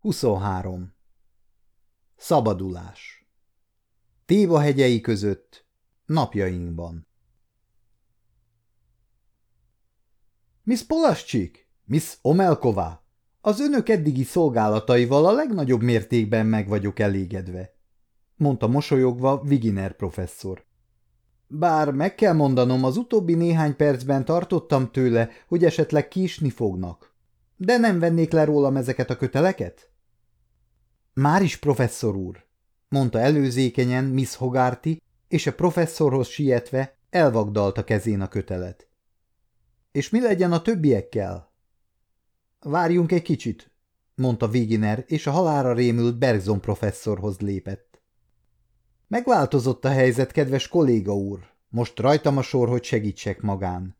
23. Szabadulás Téva hegyei között, napjainkban Miss Polascsik, Miss Omelková, az önök eddigi szolgálataival a legnagyobb mértékben meg vagyok elégedve, mondta mosolyogva Viginer professzor. Bár meg kell mondanom, az utóbbi néhány percben tartottam tőle, hogy esetleg kisni fognak. De nem vennék le rólam ezeket a köteleket? Már is professzor úr, mondta előzékenyen Miss Hogarty, és a professzorhoz sietve elvagdalta kezén a kötelet. És mi legyen a többiekkel? Várjunk egy kicsit, mondta Viginer, és a halára rémült Bergson professzorhoz lépett. Megváltozott a helyzet, kedves kolléga úr. Most rajtam a sor, hogy segítsek magán.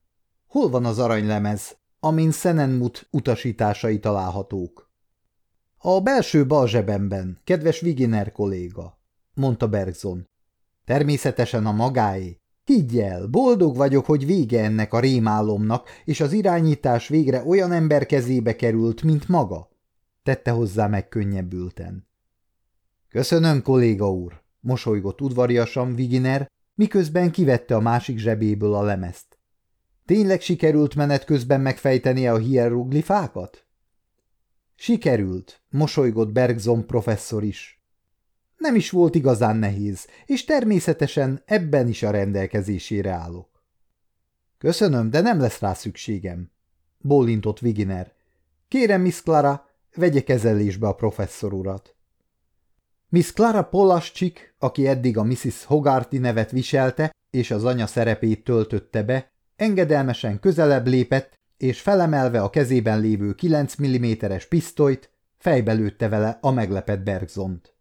Hol van az aranylemez, amin Szenenmut utasításai találhatók? A belső bal zsebemben, kedves Viginer kolléga, mondta Bergson. Természetesen a magáé. Higgy el, boldog vagyok, hogy vége ennek a rémálomnak, és az irányítás végre olyan ember kezébe került, mint maga, tette hozzá megkönnyebbülten. Köszönöm, kolléga úr, mosolygott udvariasan Viginer, miközben kivette a másik zsebéből a lemezt. Tényleg sikerült menet közben megfejtenie a hieroglifákat? Sikerült, mosolygott Bergson professzor is. Nem is volt igazán nehéz, és természetesen ebben is a rendelkezésére állok. Köszönöm, de nem lesz rá szükségem, bólintott Viginer. Kérem, Miss Clara, vegye kezelésbe a professzor urat. Miss Clara Polascsik, aki eddig a Mrs. Hogarty nevet viselte, és az anya szerepét töltötte be, engedelmesen közelebb lépett, és felemelve a kezében lévő 9 mm-es pisztolyt, fejbe lőtte vele a meglepett Bergzont.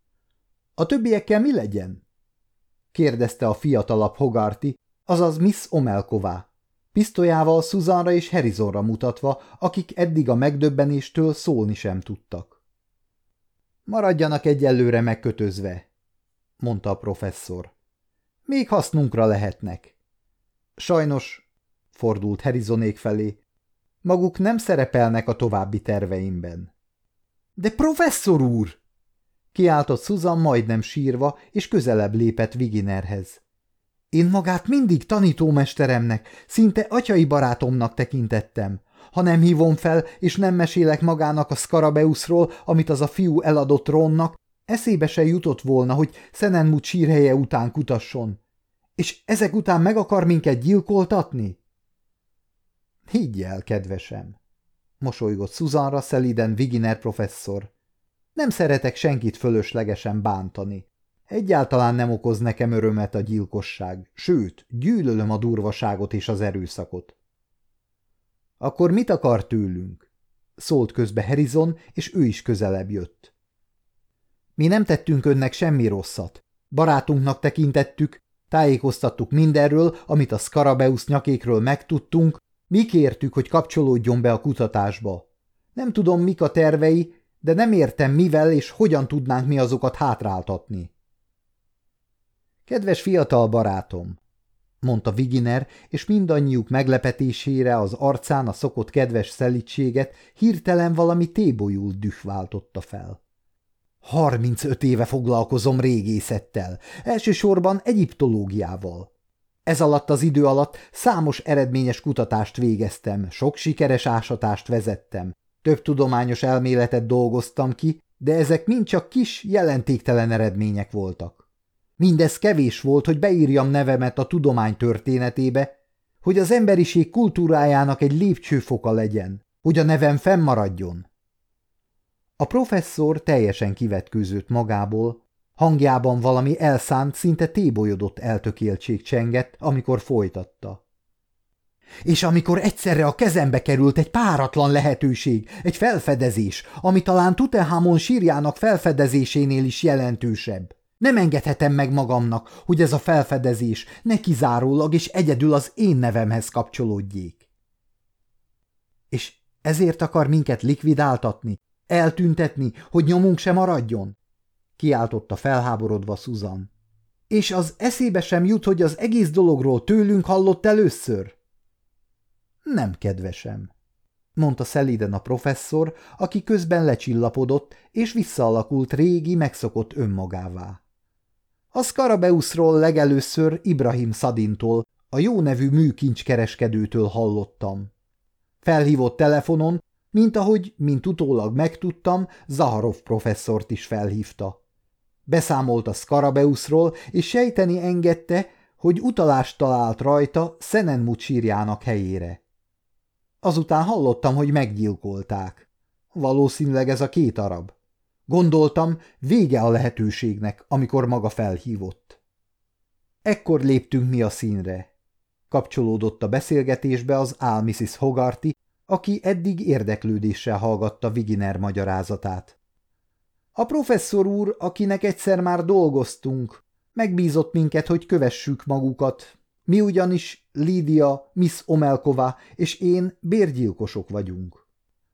– A többiekkel mi legyen? – kérdezte a fiatalabb Hogarty, azaz Miss Omelková, pisztolyával Susanra és Harrisonra mutatva, akik eddig a megdöbbenéstől szólni sem tudtak. – Maradjanak egyelőre megkötözve – mondta a professzor. – Még hasznunkra lehetnek. Sajnos fordult Herizonék felé. Maguk nem szerepelnek a további terveimben. De professzor úr! Kiáltott Susan majdnem sírva, és közelebb lépett Viginerhez. Én magát mindig tanítómesteremnek, szinte atyai barátomnak tekintettem. Ha nem hívom fel, és nem mesélek magának a Skarabeusról, amit az a fiú eladott Ronnak, eszébe se jutott volna, hogy Szenenmut sírhelye után kutasson. És ezek után meg akar minket gyilkoltatni? Higgy el, kedvesem, mosolygott Susanra szeliden Viginer professzor. Nem szeretek senkit fölöslegesen bántani. Egyáltalán nem okoz nekem örömet a gyilkosság, sőt, gyűlölöm a durvaságot és az erőszakot. Akkor mit akar tőlünk? Szólt közbe Harrison, és ő is közelebb jött. Mi nem tettünk önnek semmi rosszat. Barátunknak tekintettük, tájékoztattuk mindenről, amit a Scarabeus nyakékről megtudtunk, mi kértük, hogy kapcsolódjon be a kutatásba. Nem tudom, mik a tervei, de nem értem, mivel és hogyan tudnánk mi azokat hátráltatni. Kedves fiatal barátom, mondta Viginer, és mindannyiuk meglepetésére az arcán a szokott kedves szelítséget hirtelen valami tébolyul düh váltotta fel. Harmincöt éve foglalkozom régészettel, elsősorban egyiptológiával. Ez alatt az idő alatt számos eredményes kutatást végeztem, sok sikeres ásatást vezettem, több tudományos elméletet dolgoztam ki, de ezek mind csak kis, jelentéktelen eredmények voltak. Mindez kevés volt, hogy beírjam nevemet a tudomány történetébe, hogy az emberiség kultúrájának egy lépcsőfoka legyen, hogy a nevem fennmaradjon. A professzor teljesen kivetkőzött magából, Hangjában valami elszánt, szinte tébolyodott eltökéltség csengett, amikor folytatta. És amikor egyszerre a kezembe került egy páratlan lehetőség, egy felfedezés, ami talán Tutehamon sírjának felfedezésénél is jelentősebb. Nem engedhetem meg magamnak, hogy ez a felfedezés ne kizárólag és egyedül az én nevemhez kapcsolódjék. És ezért akar minket likvidáltatni, eltüntetni, hogy nyomunk se maradjon? Kiáltotta felháborodva Susan. És az eszébe sem jut, hogy az egész dologról tőlünk hallott először? Nem, kedvesem, mondta szeliden a professzor, aki közben lecsillapodott, és visszaalakult régi, megszokott önmagává. A Skarabeuszról legelőször Ibrahim Szadintól, a jó nevű műkincskereskedőtől hallottam. Felhívott telefonon, mint ahogy, mint utólag megtudtam, Zaharov professzort is felhívta. Beszámolt a Skarabeuszról, és sejteni engedte, hogy utalást talált rajta Szenenmut sírjának helyére. Azután hallottam, hogy meggyilkolták. Valószínűleg ez a két arab. Gondoltam, vége a lehetőségnek, amikor maga felhívott. Ekkor léptünk mi a színre. Kapcsolódott a beszélgetésbe az Mrs. Hogarty, aki eddig érdeklődéssel hallgatta Viginer magyarázatát. A professzor úr, akinek egyszer már dolgoztunk, megbízott minket, hogy kövessük magukat. Mi ugyanis Lídia, Miss Omelkova és én bérgyilkosok vagyunk.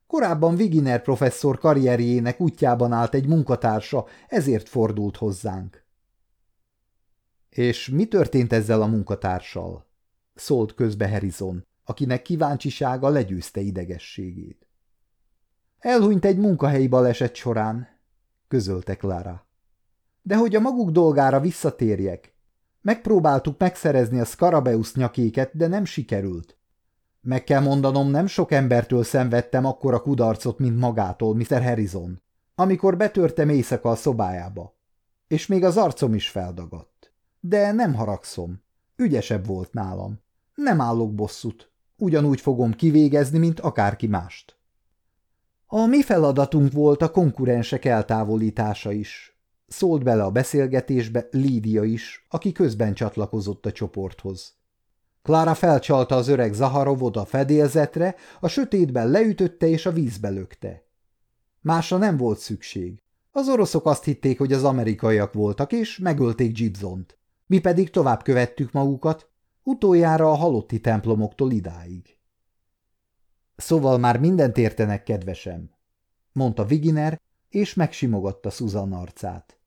Korábban Viginer professzor karrierjének útjában állt egy munkatársa, ezért fordult hozzánk. És mi történt ezzel a munkatársal? szólt közbe Harrison, akinek kíváncsisága legyőzte idegességét. Elhunyt egy munkahelyi baleset során, közölte Clara. De hogy a maguk dolgára visszatérjek. Megpróbáltuk megszerezni a Scarabeus nyakéket, de nem sikerült. Meg kell mondanom, nem sok embertől szenvedtem akkora kudarcot, mint magától, Mr. Harrison, amikor betörtem éjszaka a szobájába. És még az arcom is feldagadt. De nem haragszom. Ügyesebb volt nálam. Nem állok bosszút. Ugyanúgy fogom kivégezni, mint akárki mást. A mi feladatunk volt a konkurensek eltávolítása is. Szólt bele a beszélgetésbe Lídia is, aki közben csatlakozott a csoporthoz. Klára felcsalta az öreg Zaharovot a fedélzetre, a sötétben leütötte és a vízbe lökte. Másra nem volt szükség. Az oroszok azt hitték, hogy az amerikaiak voltak, és megölték Gibzont. Mi pedig tovább követtük magukat, utoljára a halotti templomoktól idáig. Szóval már mindent értenek, kedvesem, mondta Viginer, és megsimogatta Susan arcát.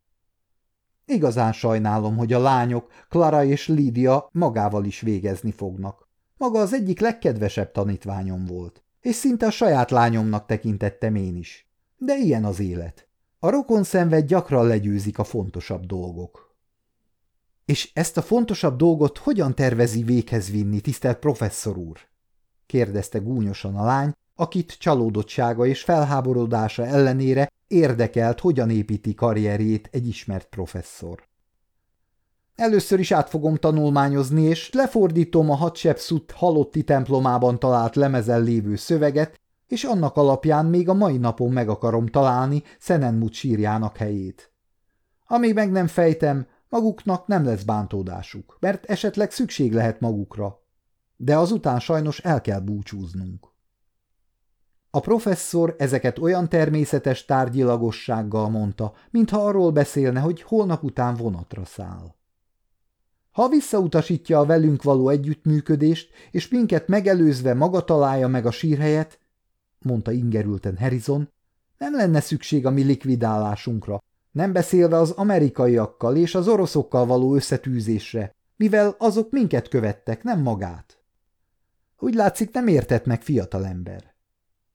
Igazán sajnálom, hogy a lányok, Clara és Lídia magával is végezni fognak. Maga az egyik legkedvesebb tanítványom volt, és szinte a saját lányomnak tekintettem én is. De ilyen az élet. A rokon szenved gyakran legyőzik a fontosabb dolgok. És ezt a fontosabb dolgot hogyan tervezi véghez vinni, tisztelt professzor úr? Kérdezte gúnyosan a lány, akit csalódottsága és felháborodása ellenére érdekelt, hogyan építi karrierjét egy ismert professzor. Először is át fogom tanulmányozni, és lefordítom a Hatshepsut halotti templomában talált lemezen lévő szöveget, és annak alapján még a mai napon meg akarom találni Szenenmut sírjának helyét. Amíg meg nem fejtem, maguknak nem lesz bántódásuk, mert esetleg szükség lehet magukra. De azután sajnos el kell búcsúznunk. A professzor ezeket olyan természetes tárgyilagossággal mondta, mintha arról beszélne, hogy holnap után vonatra száll. Ha visszautasítja a velünk való együttműködést, és minket megelőzve maga találja meg a sírhelyet, mondta ingerülten Harrison, nem lenne szükség a mi likvidálásunkra, nem beszélve az amerikaiakkal és az oroszokkal való összetűzésre, mivel azok minket követtek, nem magát. Úgy látszik, nem értett meg fiatalember.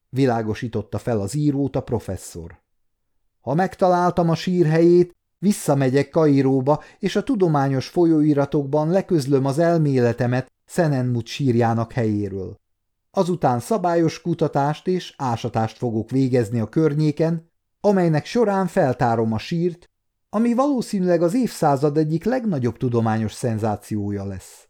Világosította fel az írót a professzor. Ha megtaláltam a sírhelyét, visszamegyek Kairóba, és a tudományos folyóiratokban leközlöm az elméletemet Szenenmut sírjának helyéről. Azután szabályos kutatást és ásatást fogok végezni a környéken, amelynek során feltárom a sírt, ami valószínűleg az évszázad egyik legnagyobb tudományos szenzációja lesz.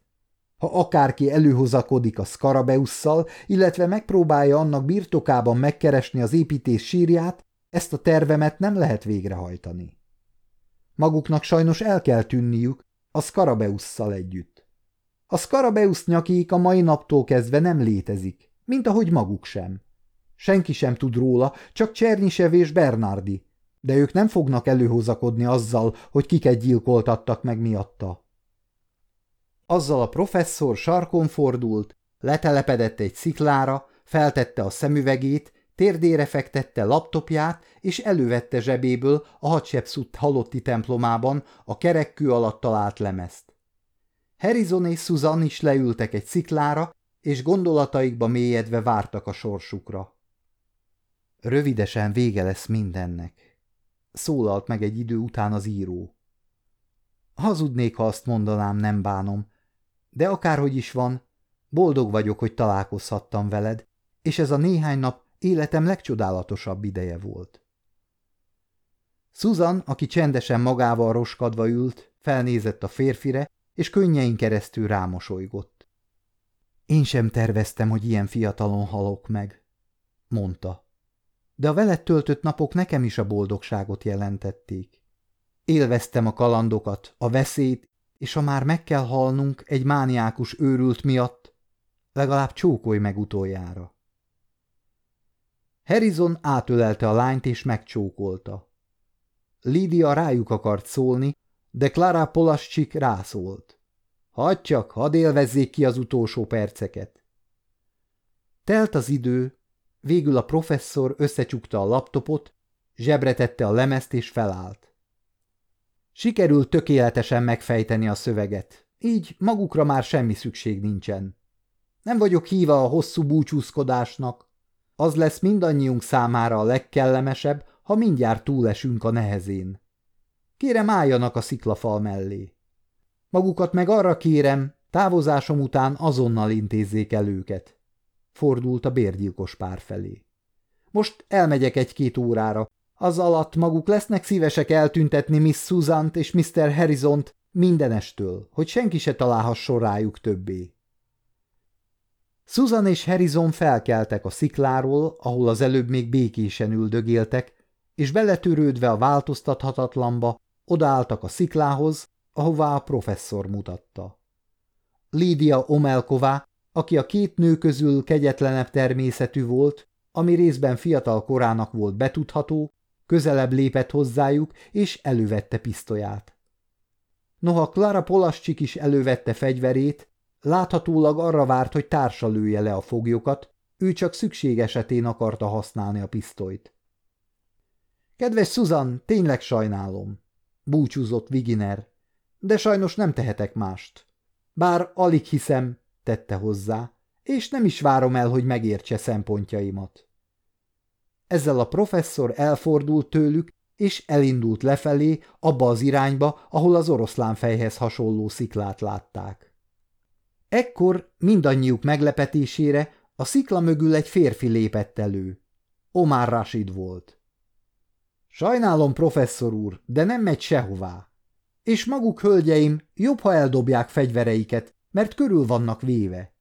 Ha akárki előhozakodik a Skarabeusszal, illetve megpróbálja annak birtokában megkeresni az építés sírját, ezt a tervemet nem lehet végrehajtani. Maguknak sajnos el kell tűnniük a Skarabeusszal együtt. A Skarabeusz nyakék a mai naptól kezdve nem létezik, mint ahogy maguk sem. Senki sem tud róla, csak Csernyisev és Bernardi, de ők nem fognak előhozakodni azzal, hogy kiket gyilkoltattak meg miatta. Azzal a professzor sarkon fordult, letelepedett egy sziklára, feltette a szemüvegét, térdére fektette laptopját, és elővette zsebéből a Hatshepsut halotti templomában a kerekkő alatt talált lemezt. Harrison és Susan is leültek egy sziklára, és gondolataikba mélyedve vártak a sorsukra. Rövidesen vége lesz mindennek, szólalt meg egy idő után az író. Hazudnék, ha azt mondanám, nem bánom, de akárhogy is van, boldog vagyok, hogy találkozhattam veled, és ez a néhány nap életem legcsodálatosabb ideje volt. Susan, aki csendesen magával roskadva ült, felnézett a férfire, és könnyein keresztül rámosolygott. Én sem terveztem, hogy ilyen fiatalon halok meg, mondta. De a veled töltött napok nekem is a boldogságot jelentették. Élveztem a kalandokat, a veszélyt, és ha már meg kell halnunk egy mániákus őrült miatt, legalább csókolj meg utoljára. Harrison átölelte a lányt és megcsókolta. Lídia rájuk akart szólni, de Clara Polascsik rászólt. Hadd csak, hadd élvezzék ki az utolsó perceket. Telt az idő, végül a professzor összecsukta a laptopot, zsebre tette a lemezt és felállt. Sikerült tökéletesen megfejteni a szöveget, így magukra már semmi szükség nincsen. Nem vagyok híva a hosszú búcsúzkodásnak. Az lesz mindannyiunk számára a legkellemesebb, ha mindjárt túlesünk a nehezén. Kérem álljanak a sziklafal mellé. Magukat meg arra kérem, távozásom után azonnal intézzék el őket. Fordult a bérgyilkos pár felé. Most elmegyek egy-két órára. Az alatt maguk lesznek szívesek eltüntetni Miss Susant és Mr. Harrisont mindenestől, hogy senki se találhasson rájuk többé. Susan és Harrison felkeltek a szikláról, ahol az előbb még békésen üldögéltek, és beletörődve a változtathatatlanba, odaálltak a sziklához, ahová a professzor mutatta. Lídia Omelková, aki a két nő közül kegyetlenebb természetű volt, ami részben fiatal korának volt betudható, közelebb lépett hozzájuk, és elővette pisztolyát. Noha Klara Polascsik is elővette fegyverét, láthatólag arra várt, hogy társa lője le a foglyokat, ő csak szükség esetén akarta használni a pisztolyt. Kedves Susan, tényleg sajnálom, búcsúzott Viginer, de sajnos nem tehetek mást. Bár alig hiszem, tette hozzá, és nem is várom el, hogy megértse szempontjaimat. Ezzel a professzor elfordult tőlük, és elindult lefelé, abba az irányba, ahol az oroszlánfejhez hasonló sziklát látták. Ekkor mindannyiuk meglepetésére a szikla mögül egy férfi lépett elő. Omar Rashid volt. Sajnálom, professzor úr, de nem megy sehová. És maguk, hölgyeim, jobb, ha eldobják fegyvereiket, mert körül vannak véve.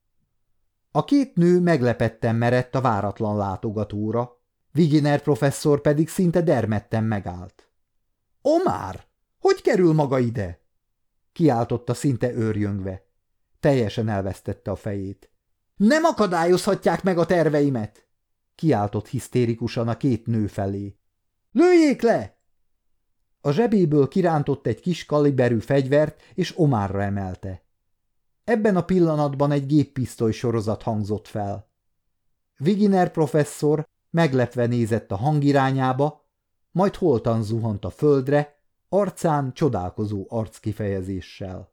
A két nő meglepetten merett a váratlan látogatóra, Viginer professzor pedig szinte dermedten megállt. – Omár, hogy kerül maga ide? – kiáltotta szinte őrjöngve. Teljesen elvesztette a fejét. – Nem akadályozhatják meg a terveimet! – kiáltott hisztérikusan a két nő felé. – Lőjék le! A zsebéből kirántott egy kis kaliberű fegyvert, és Omárra emelte. Ebben a pillanatban egy géppisztoly sorozat hangzott fel. Viginer professzor meglepve nézett a hangirányába, majd holtan zuhant a földre, arcán csodálkozó arckifejezéssel.